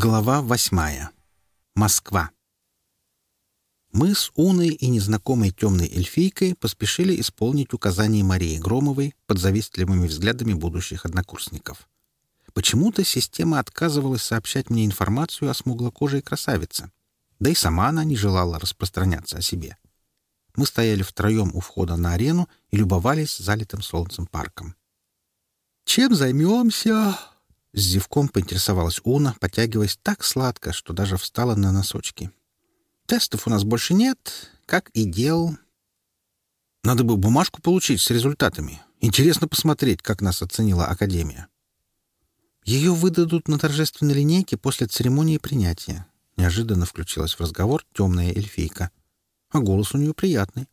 Глава восьмая. Москва. Мы с Уной и незнакомой темной эльфийкой поспешили исполнить указания Марии Громовой под завистливыми взглядами будущих однокурсников. Почему-то система отказывалась сообщать мне информацию о смуглокожей красавице. Да и сама она не желала распространяться о себе. Мы стояли втроем у входа на арену и любовались залитым солнцем парком. «Чем займемся?» С зевком поинтересовалась Уна, потягиваясь так сладко, что даже встала на носочки. «Тестов у нас больше нет, как и дел». «Надо бы бумажку получить с результатами. Интересно посмотреть, как нас оценила Академия». «Ее выдадут на торжественной линейке после церемонии принятия», — неожиданно включилась в разговор темная эльфийка. А голос у нее приятный.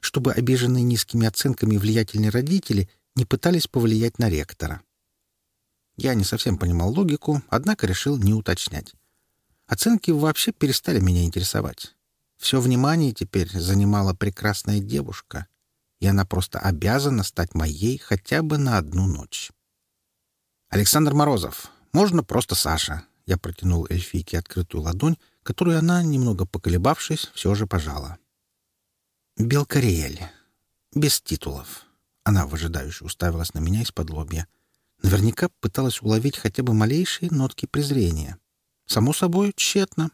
Чтобы обиженные низкими оценками влиятельные родители не пытались повлиять на ректора. — я не совсем понимал логику, однако решил не уточнять. Оценки вообще перестали меня интересовать. Все внимание теперь занимала прекрасная девушка, и она просто обязана стать моей хотя бы на одну ночь. «Александр Морозов, можно просто Саша?» Я протянул эльфийке открытую ладонь, которую она, немного поколебавшись, все же пожала. «Белкариэль. Без титулов». Она выжидающе уставилась на меня из-под лобья — наверняка пыталась уловить хотя бы малейшие нотки презрения. Само собой, тщетно.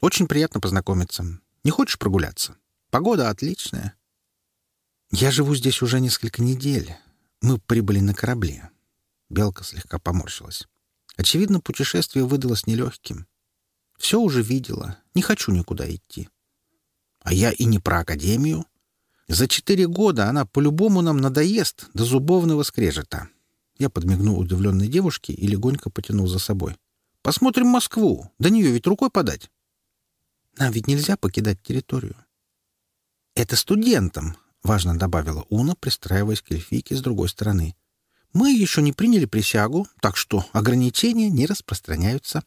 Очень приятно познакомиться. Не хочешь прогуляться? Погода отличная. Я живу здесь уже несколько недель. Мы прибыли на корабле. Белка слегка поморщилась. Очевидно, путешествие выдалось нелегким. Все уже видела. Не хочу никуда идти. А я и не про академию. За четыре года она по-любому нам надоест до зубовного скрежета. Я подмигнул удивленной девушке и легонько потянул за собой. «Посмотрим Москву! До нее ведь рукой подать!» «Нам ведь нельзя покидать территорию!» «Это студентам!» — важно добавила Уна, пристраиваясь к эльфийке с другой стороны. «Мы еще не приняли присягу, так что ограничения не распространяются.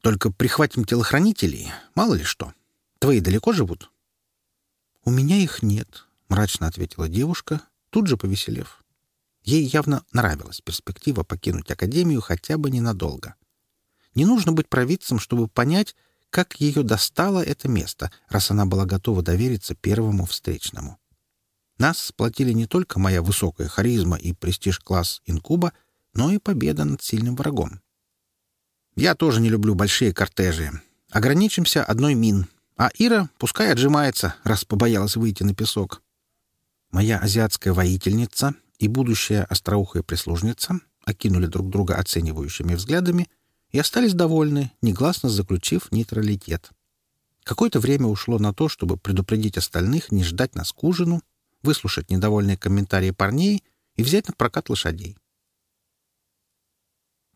Только прихватим телохранителей, мало ли что. Твои далеко живут?» «У меня их нет», — мрачно ответила девушка, тут же повеселев. Ей явно нравилась перспектива покинуть Академию хотя бы ненадолго. Не нужно быть провидцем, чтобы понять, как ее достало это место, раз она была готова довериться первому встречному. Нас сплотили не только моя высокая харизма и престиж-класс инкуба, но и победа над сильным врагом. Я тоже не люблю большие кортежи. Ограничимся одной мин. А Ира пускай отжимается, раз побоялась выйти на песок. Моя азиатская воительница — и будущее остроухое прислужница окинули друг друга оценивающими взглядами и остались довольны, негласно заключив нейтралитет. Какое-то время ушло на то, чтобы предупредить остальных не ждать нас к ужину, выслушать недовольные комментарии парней и взять на прокат лошадей.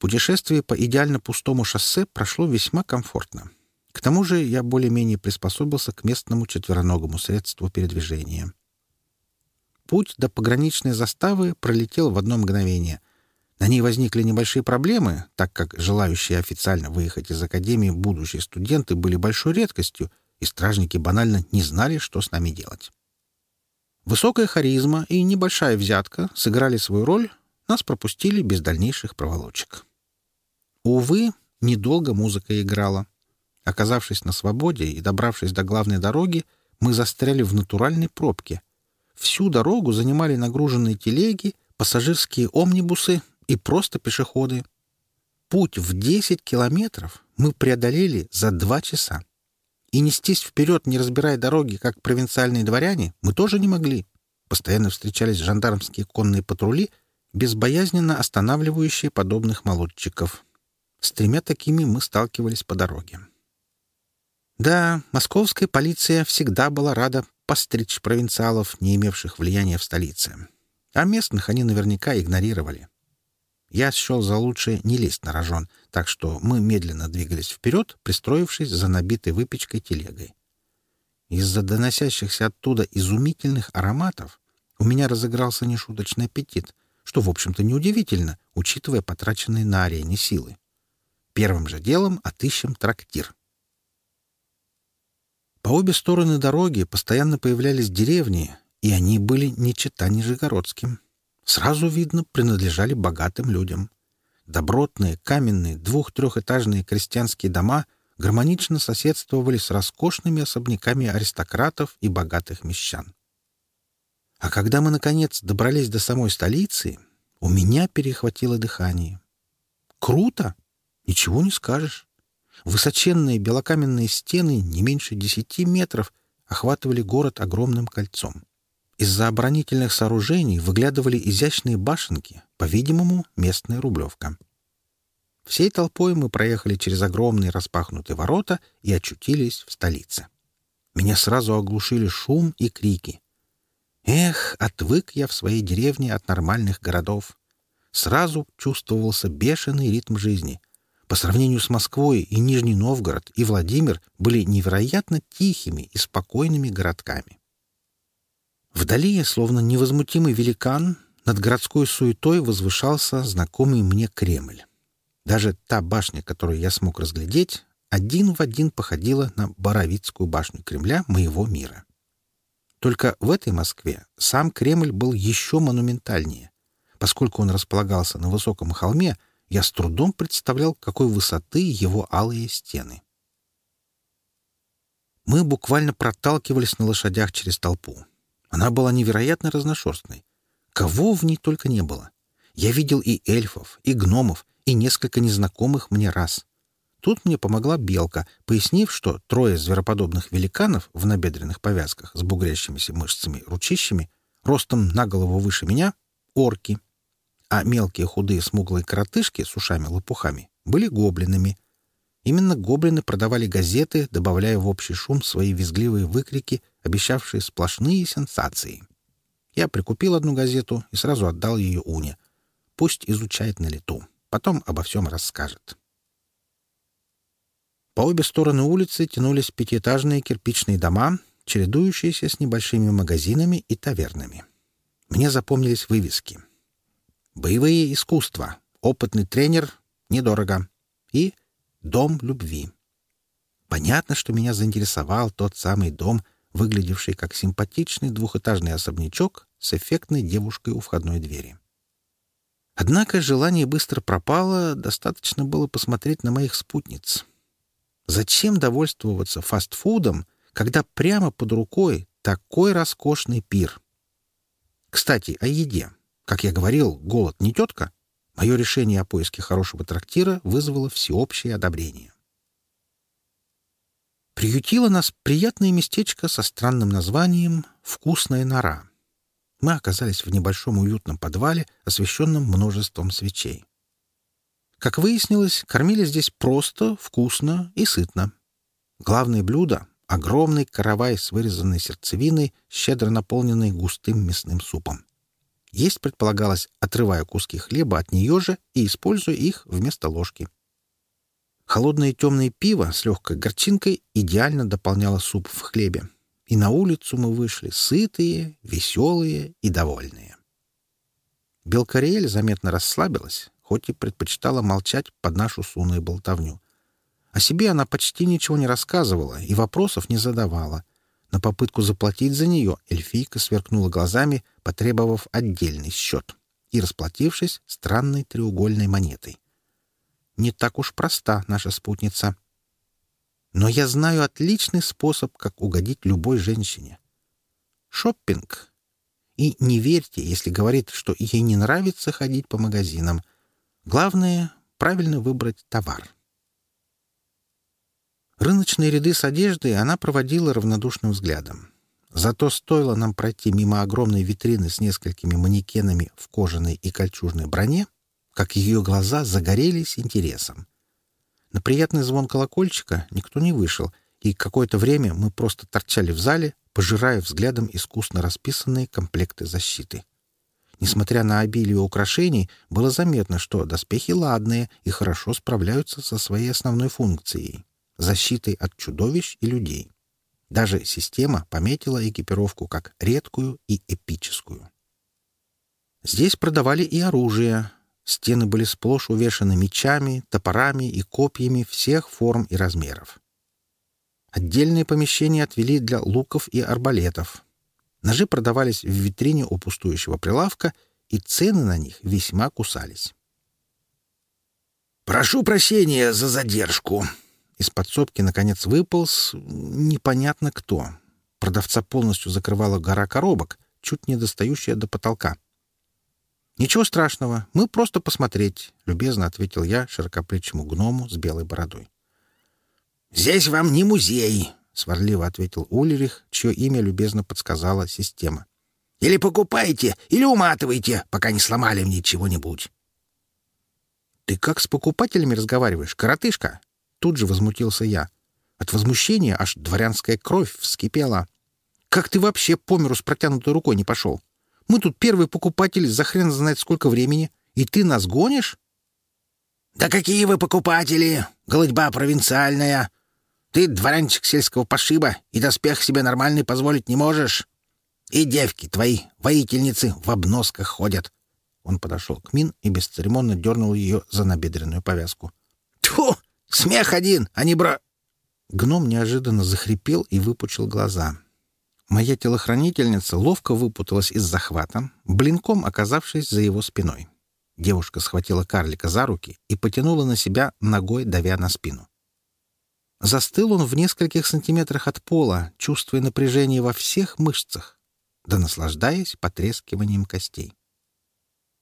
Путешествие по идеально пустому шоссе прошло весьма комфортно. К тому же я более-менее приспособился к местному четвероногому средству передвижения путь до пограничной заставы пролетел в одно мгновение. На ней возникли небольшие проблемы, так как желающие официально выехать из академии будущие студенты были большой редкостью, и стражники банально не знали, что с нами делать. Высокая харизма и небольшая взятка сыграли свою роль, нас пропустили без дальнейших проволочек. Увы, недолго музыка играла. Оказавшись на свободе и добравшись до главной дороги, мы застряли в натуральной пробке — Всю дорогу занимали нагруженные телеги, пассажирские омнибусы и просто пешеходы. Путь в 10 километров мы преодолели за два часа. И нестись вперед, не разбирая дороги, как провинциальные дворяне, мы тоже не могли. Постоянно встречались жандармские конные патрули, безбоязненно останавливающие подобных молодчиков. С тремя такими мы сталкивались по дороге. Да, московская полиция всегда была рада постричь провинциалов, не имевших влияния в столице. А местных они наверняка игнорировали. Я счел за лучшее не лезть на рожон, так что мы медленно двигались вперед, пристроившись за набитой выпечкой телегой. Из-за доносящихся оттуда изумительных ароматов у меня разыгрался нешуточный аппетит, что, в общем-то, неудивительно, учитывая потраченные на арене силы. Первым же делом отыщем трактир. По обе стороны дороги постоянно появлялись деревни, и они были не чета Нижегородским. Сразу видно, принадлежали богатым людям. Добротные, каменные, двух-трехэтажные крестьянские дома гармонично соседствовали с роскошными особняками аристократов и богатых мещан. А когда мы, наконец, добрались до самой столицы, у меня перехватило дыхание. Круто! Ничего не скажешь. Высоченные белокаменные стены не меньше десяти метров охватывали город огромным кольцом. Из-за оборонительных сооружений выглядывали изящные башенки, по-видимому, местная рублевка. Всей толпой мы проехали через огромные распахнутые ворота и очутились в столице. Меня сразу оглушили шум и крики. Эх, отвык я в своей деревне от нормальных городов. Сразу чувствовался бешеный ритм жизни — по сравнению с Москвой и Нижний Новгород и Владимир были невероятно тихими и спокойными городками. Вдали, словно невозмутимый великан, над городской суетой возвышался знакомый мне Кремль. Даже та башня, которую я смог разглядеть, один в один походила на Боровицкую башню Кремля моего мира. Только в этой Москве сам Кремль был еще монументальнее. Поскольку он располагался на высоком холме — я с трудом представлял, какой высоты его алые стены. Мы буквально проталкивались на лошадях через толпу. Она была невероятно разношерстной. Кого в ней только не было. Я видел и эльфов, и гномов, и несколько незнакомых мне раз. Тут мне помогла белка, пояснив, что трое звероподобных великанов в набедренных повязках с бугрящимися мышцами-ручищами, ростом на голову выше меня — орки — а мелкие худые смуглые коротышки с ушами-лопухами были гоблинами. Именно гоблины продавали газеты, добавляя в общий шум свои визгливые выкрики, обещавшие сплошные сенсации. Я прикупил одну газету и сразу отдал ее Уне. Пусть изучает на лету. Потом обо всем расскажет. По обе стороны улицы тянулись пятиэтажные кирпичные дома, чередующиеся с небольшими магазинами и тавернами. Мне запомнились вывески — боевые искусства, опытный тренер, недорого и дом любви. Понятно, что меня заинтересовал тот самый дом, выглядевший как симпатичный двухэтажный особнячок с эффектной девушкой у входной двери. Однако желание быстро пропало, достаточно было посмотреть на моих спутниц. Зачем довольствоваться фастфудом, когда прямо под рукой такой роскошный пир? Кстати, о еде. Как я говорил, голод не тетка. Мое решение о поиске хорошего трактира вызвало всеобщее одобрение. Приютило нас приятное местечко со странным названием «Вкусная нора». Мы оказались в небольшом уютном подвале, освещенном множеством свечей. Как выяснилось, кормили здесь просто, вкусно и сытно. Главное блюдо — огромный каравай с вырезанной сердцевиной, щедро наполненный густым мясным супом. Есть предполагалось, отрывая куски хлеба от нее же и используя их вместо ложки. Холодное темное пиво с легкой горчинкой идеально дополняло суп в хлебе. И на улицу мы вышли сытые, веселые и довольные. Белкариэль заметно расслабилась, хоть и предпочитала молчать под нашу сунную болтовню. О себе она почти ничего не рассказывала и вопросов не задавала на попытку заплатить за нее эльфийка сверкнула глазами, потребовав отдельный счет и расплатившись странной треугольной монетой. Не так уж проста наша спутница. Но я знаю отличный способ, как угодить любой женщине. Шоппинг. И не верьте, если говорит, что ей не нравится ходить по магазинам. Главное — правильно выбрать товар. Рыночные ряды с одеждой она проводила равнодушным взглядом. Зато стоило нам пройти мимо огромной витрины с несколькими манекенами в кожаной и кольчужной броне, как ее глаза загорелись интересом. На приятный звон колокольчика никто не вышел, и какое-то время мы просто торчали в зале, пожирая взглядом искусно расписанные комплекты защиты. Несмотря на обилие украшений, было заметно, что доспехи ладные и хорошо справляются со своей основной функцией защитой от чудовищ и людей. Даже система пометила экипировку как редкую и эпическую. Здесь продавали и оружие. Стены были сплошь увешаны мечами, топорами и копьями всех форм и размеров. Отдельные помещения отвели для луков и арбалетов. Ножи продавались в витрине у пустующего прилавка, и цены на них весьма кусались. «Прошу прощения за задержку», из подсобки, наконец, выполз непонятно кто. Продавца полностью закрывала гора коробок, чуть не достающая до потолка. «Ничего страшного, мы просто посмотреть», — любезно ответил я широкоплечему гному с белой бородой. «Здесь вам не музей», — сварливо ответил Улерих, чье имя любезно подсказала система. «Или покупайте, или уматывайте, пока не сломали мне чего-нибудь». «Ты как с покупателями разговариваешь, коротышка?» Тут же возмутился я. От возмущения аж дворянская кровь вскипела. «Как ты вообще по миру с протянутой рукой не пошел? Мы тут первые покупатели за хрен знает сколько времени, и ты нас гонишь?» «Да какие вы покупатели! Голодьба провинциальная! Ты дворянчик сельского пошиба, и доспех себе нормальный позволить не можешь. И девки твои, воительницы, в обносках ходят». Он подошел к Мин и бесцеремонно дернул ее за набедренную повязку. «Тьфу! Смех один, а Они бра...» Гном неожиданно захрипел и выпучил глаза. Моя телохранительница ловко выпуталась из захвата, блинком оказавшись за его спиной. Девушка схватила карлика за руки и потянула на себя, ногой давя на спину. Застыл он в нескольких сантиметрах от пола, чувствуя напряжение во всех мышцах, да наслаждаясь потрескиванием костей.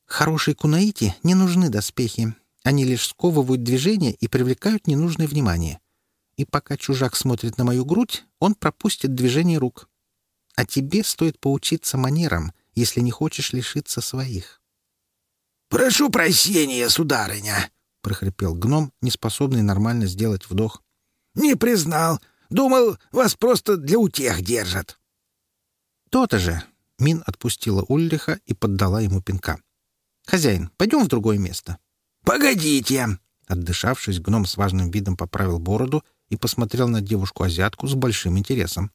Хорошие кунаити не нужны доспехи. Они лишь сковывают движение и привлекают ненужное внимание. И пока чужак смотрит на мою грудь, он пропустит движение рук. А тебе стоит поучиться манерам, если не хочешь лишиться своих. «Прошу прощения, сударыня!» — прохрипел гном, неспособный нормально сделать вдох. «Не признал. Думал, вас просто для утех держат». «То-то же!» — Мин отпустила Ульриха и поддала ему пинка. «Хозяин, пойдем в другое место». «Погодите!» Отдышавшись, гном с важным видом поправил бороду и посмотрел на девушку-азиатку с большим интересом.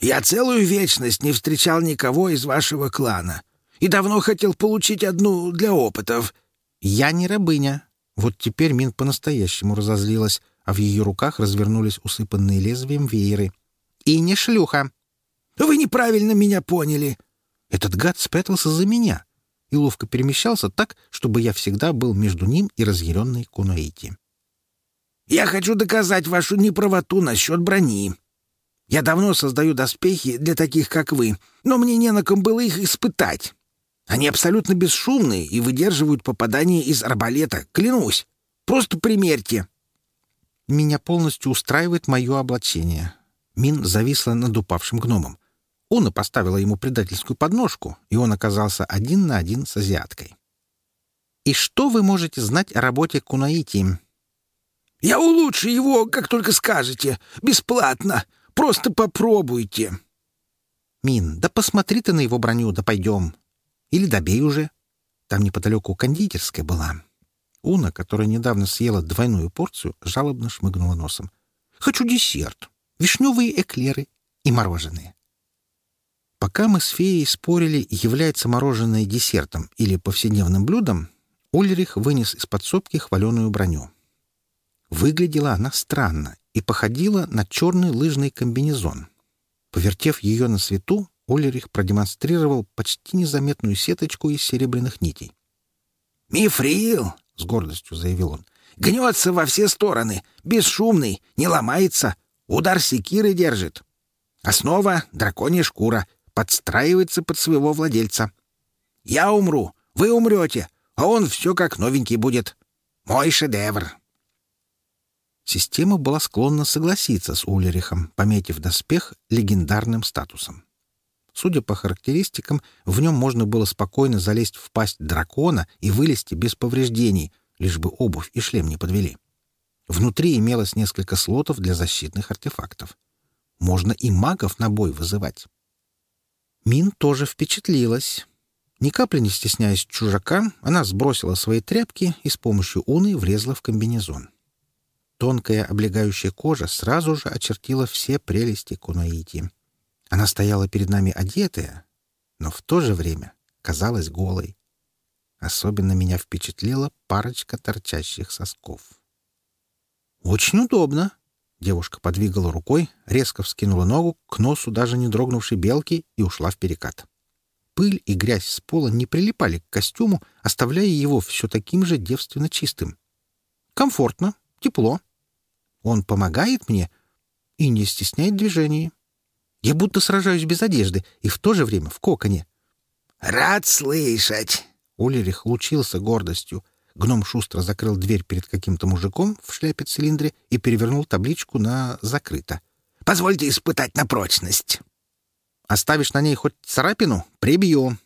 «Я целую вечность не встречал никого из вашего клана и давно хотел получить одну для опытов». «Я не рабыня». Вот теперь Мин по-настоящему разозлилась, а в ее руках развернулись усыпанные лезвием вееры. «И не шлюха». «Вы неправильно меня поняли». Этот гад спрятался за меня и ловко перемещался так, чтобы я всегда был между ним и разъяренной Кунаити. «Я хочу доказать вашу неправоту насчет брони. Я давно создаю доспехи для таких, как вы, но мне не на ком было их испытать. Они абсолютно бесшумные и выдерживают попадание из арбалета, клянусь. Просто примерьте». «Меня полностью устраивает мое облачение». Мин зависла над упавшим гномом. Уна поставила ему предательскую подножку, и он оказался один на один с азиаткой. «И что вы можете знать о работе Кунаити?» «Я улучшу его, как только скажете. Бесплатно. Просто попробуйте». «Мин, да посмотри ты на его броню, да пойдем. Или добей уже. Там неподалеку кондитерская была». Уна, которая недавно съела двойную порцию, жалобно шмыгнула носом. «Хочу десерт. Вишневые эклеры и мороженое». Пока мы с феей спорили, является мороженое десертом или повседневным блюдом, Ульрих вынес из подсобки хваленую броню. Выглядела она странно и походила на черный лыжный комбинезон. Повертев ее на свету, Ульрих продемонстрировал почти незаметную сеточку из серебряных нитей. «Мифрил!» — с гордостью заявил он. «Гнется во все стороны, бесшумный, не ломается, удар секиры держит. Основа — драконья шкура, подстраивается под своего владельца. «Я умру, вы умрете, а он все как новенький будет. Мой шедевр!» Система была склонна согласиться с Улерихом, пометив доспех легендарным статусом. Судя по характеристикам, в нем можно было спокойно залезть в пасть дракона и вылезти без повреждений, лишь бы обувь и шлем не подвели. Внутри имелось несколько слотов для защитных артефактов. Можно и магов на бой вызывать. Мин тоже впечатлилась. Ни капли не стесняясь чужака, она сбросила свои тряпки и с помощью уны врезала в комбинезон. Тонкая облегающая кожа сразу же очертила все прелести кунаити. Она стояла перед нами одетая, но в то же время казалась голой. Особенно меня впечатлила парочка торчащих сосков. «Очень удобно», Девушка подвигала рукой, резко вскинула ногу к носу даже не дрогнувшей белки и ушла в перекат. Пыль и грязь с пола не прилипали к костюму, оставляя его все таким же девственно чистым. Комфортно, тепло. Он помогает мне и не стесняет движений. Я будто сражаюсь без одежды и в то же время в коконе. «Рад слышать!» — Улерих лучился гордостью — Гном шустро закрыл дверь перед каким-то мужиком в шляпе-цилиндре и перевернул табличку на «закрыто». «Позвольте испытать на прочность». «Оставишь на ней хоть царапину? Прибью».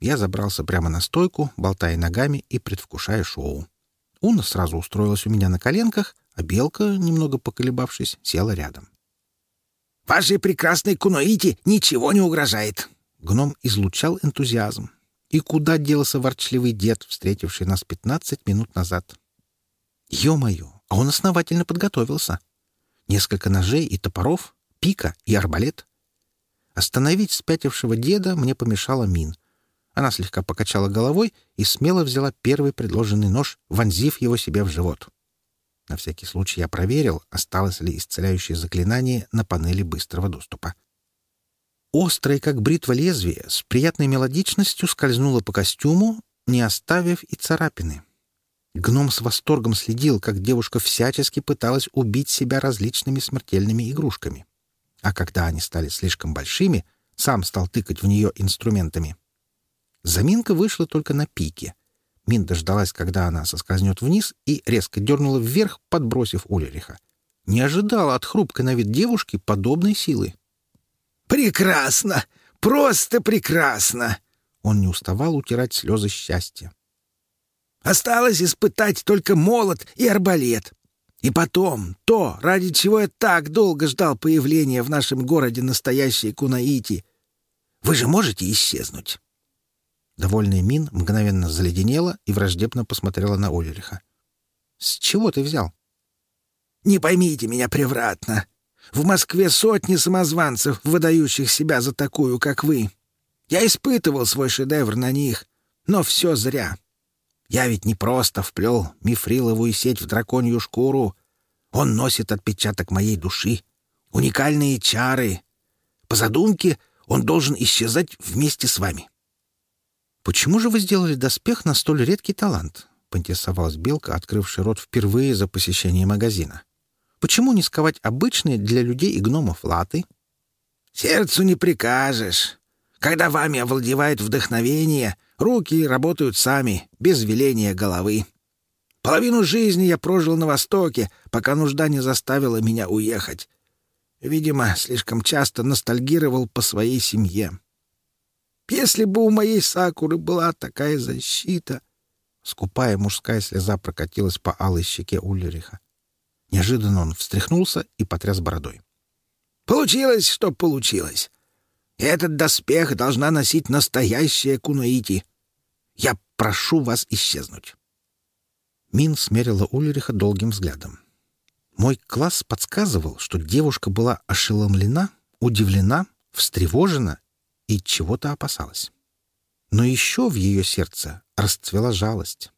Я забрался прямо на стойку, болтая ногами и предвкушая шоу. Уна сразу устроилась у меня на коленках, а белка, немного поколебавшись, села рядом. «Вашей прекрасной куноите ничего не угрожает!» Гном излучал энтузиазм, и куда делся ворчливый дед, встретивший нас пятнадцать минут назад? Ё-моё, а он основательно подготовился. Несколько ножей и топоров, пика и арбалет. Остановить спятившего деда мне помешала Мин. Она слегка покачала головой и смело взяла первый предложенный нож, вонзив его себе в живот. На всякий случай я проверил, осталось ли исцеляющее заклинание на панели быстрого доступа острой, как бритва лезвие, с приятной мелодичностью скользнула по костюму, не оставив и царапины. Гном с восторгом следил, как девушка всячески пыталась убить себя различными смертельными игрушками. А когда они стали слишком большими, сам стал тыкать в нее инструментами. Заминка вышла только на пике. Мин дождалась, когда она соскользнет вниз, и резко дернула вверх, подбросив Ульриха. Не ожидала от хрупкой на вид девушки подобной силы. Прекрасно! Просто прекрасно!» Он не уставал утирать слезы счастья. «Осталось испытать только молот и арбалет. И потом то, ради чего я так долго ждал появления в нашем городе настоящей Кунаити. Вы же можете исчезнуть?» Довольная Мин мгновенно заледенела и враждебно посмотрела на Олериха. «С чего ты взял?» «Не поймите меня превратно. В Москве сотни самозванцев, выдающих себя за такую, как вы. Я испытывал свой шедевр на них, но все зря. Я ведь не просто вплел мифриловую сеть в драконью шкуру. Он носит отпечаток моей души. Уникальные чары. По задумке он должен исчезать вместе с вами. «Почему же вы сделали доспех на столь редкий талант?» — поинтересовалась Белка, открывший рот впервые за посещение магазина. — Почему не сковать обычные для людей и гномов латы? Сердцу не прикажешь. Когда вами овладевает вдохновение, руки работают сами, без веления головы. Половину жизни я прожил на Востоке, пока нужда не заставила меня уехать. Видимо, слишком часто ностальгировал по своей семье. Если бы у моей Сакуры была такая защита... Скупая мужская слеза прокатилась по алой щеке Ульриха. Неожиданно он встряхнулся и потряс бородой. «Получилось, что получилось. Этот доспех должна носить настоящая кунаити. Я прошу вас исчезнуть». Мин смерила Ульриха долгим взглядом. Мой класс подсказывал, что девушка была ошеломлена, удивлена, встревожена и чего-то опасалась. Но еще в ее сердце расцвела жалость.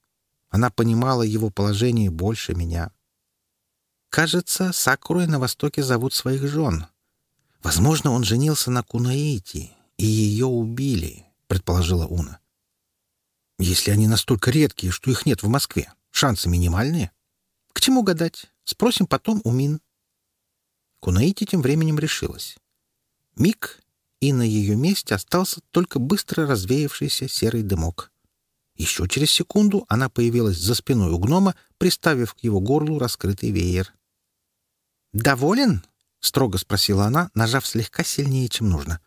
Она понимала его положение больше меня — Кажется, Сакурой на Востоке зовут своих жен. Возможно, он женился на Кунаити, и ее убили, предположила Уна. Если они настолько редкие, что их нет в Москве, шансы минимальные. К чему гадать? Спросим потом у Мин. Кунаити тем временем решилась. Миг, и на ее месте остался только быстро развеявшийся серый дымок. Еще через секунду она появилась за спиной у гнома, приставив к его горлу раскрытый веер. «Доволен?» — строго спросила она, нажав слегка сильнее, чем нужно.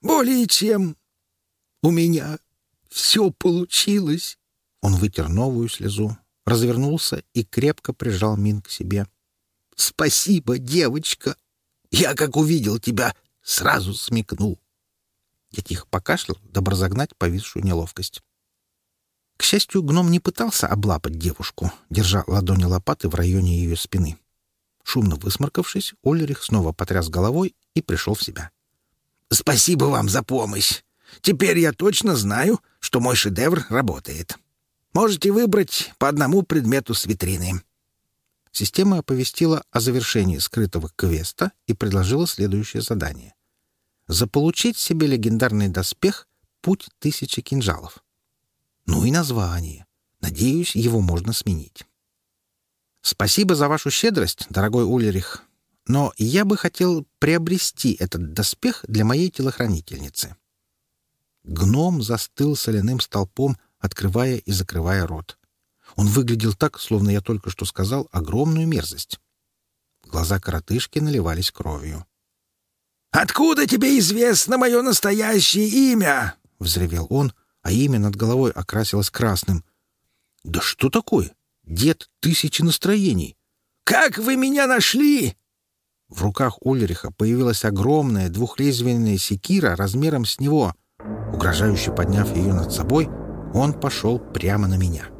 «Более чем. У меня все получилось». Он вытер новую слезу, развернулся и крепко прижал Мин к себе. «Спасибо, девочка! Я, как увидел тебя, сразу смекнул!» Я тихо покашлял, дабы разогнать повисшую неловкость. К счастью, гном не пытался облапать девушку, держа ладони лопаты в районе ее спины шумно высморкавшись, Ульрих снова потряс головой и пришел в себя. «Спасибо вам за помощь! Теперь я точно знаю, что мой шедевр работает. Можете выбрать по одному предмету с витрины». Система оповестила о завершении скрытого квеста и предложила следующее задание. Заполучить себе легендарный доспех «Путь тысячи кинжалов». Ну и название. Надеюсь, его можно сменить. Спасибо за вашу щедрость, дорогой Ульрих, Но я бы хотел приобрести этот доспех для моей телохранительницы. Гном застыл соляным столпом, открывая и закрывая рот. Он выглядел так, словно я только что сказал огромную мерзость. Глаза коротышки наливались кровью. «Откуда тебе известно мое настоящее имя?» — взревел он, а имя над головой окрасилось красным. «Да что такое? дед тысячи настроений. «Как вы меня нашли?» В руках Ульриха появилась огромная двухлезвенная секира размером с него. Угрожающе подняв ее над собой, он пошел прямо на меня. —